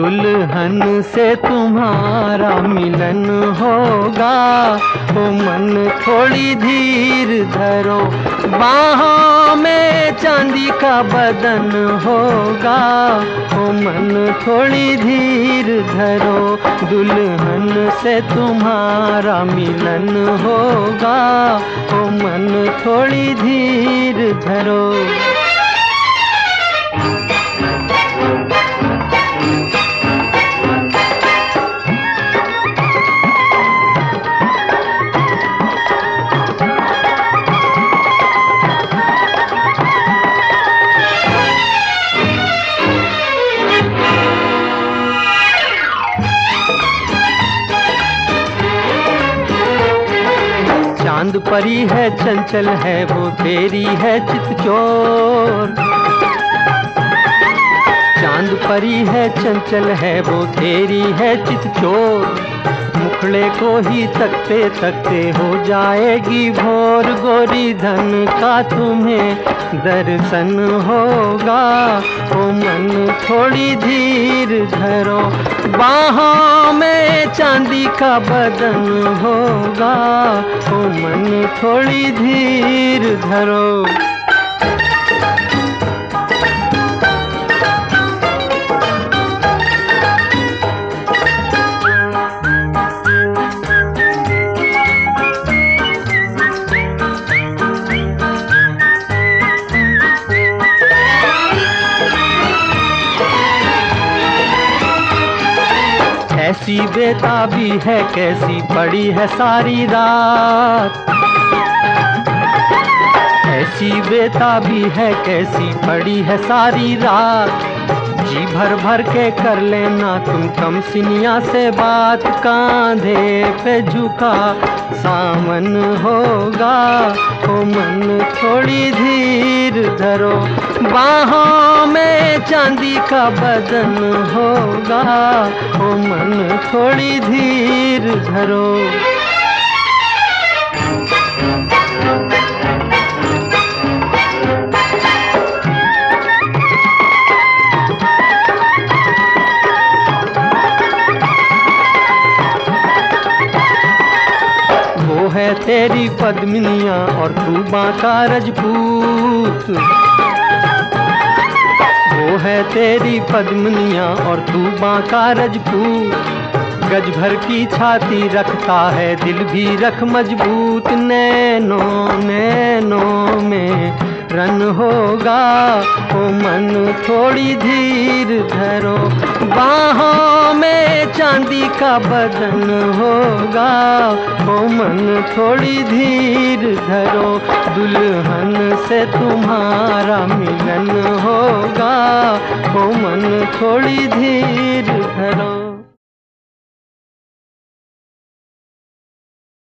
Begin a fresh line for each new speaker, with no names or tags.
दुल्हन से तुम्हारा मिलन होगा। ओ मन थोड़ी धीर धरो, बाहों में चांदी का बदन होगा। ओ मन थोड़ी धीर धरो, दुल्हन से तुम्हारा मिलन होगा। ओ मन थोड़ी धीर धरो। चाँद परी है, चंचल है, वो तेरी है चित चोर चाँद परी है, चंचल है, वो तेरी है चित चोर मुखड़े को ही तकते तकते हो जाएगी भोर, गोरी धन का तुम्हें दर्शन होगा। ओ मन थोड़ी धीर धरो। बाहों में चांदी का बदन होगा। ओ मन थोड़ी धीर धरो। ऐसी बेताबी है, कैसी पड़ी है सारी रात। ऐसी बेताबी है, कैसी पड़ी है सारी रात। जी भर भर के कर लेना, तुम कम सिनिया से बात कांधे पे झुका। सामन होगा, ओ मन थोड़ी धीर धरो। बाहों में चांदी का बदन होगा, ओ मन थोड़ी धीर धरो। है तेरी पद्मिनिया और तू बांका रजपूत। वो है तेरी पद्मिनिया और तू बांका रजपूत। गज भर की छाती रखता है, दिल भी रख मज़बूत। नैनो नैनो में रन होगा, ओ मन थोड़ी धीर धरो। बाहों में चांदी का बदन होगा, ओ मन थोड़ी धीर धरो। दुल्हन से तुम्हारा मिलन होगा, ओ मन थोड़ी धीर धरो।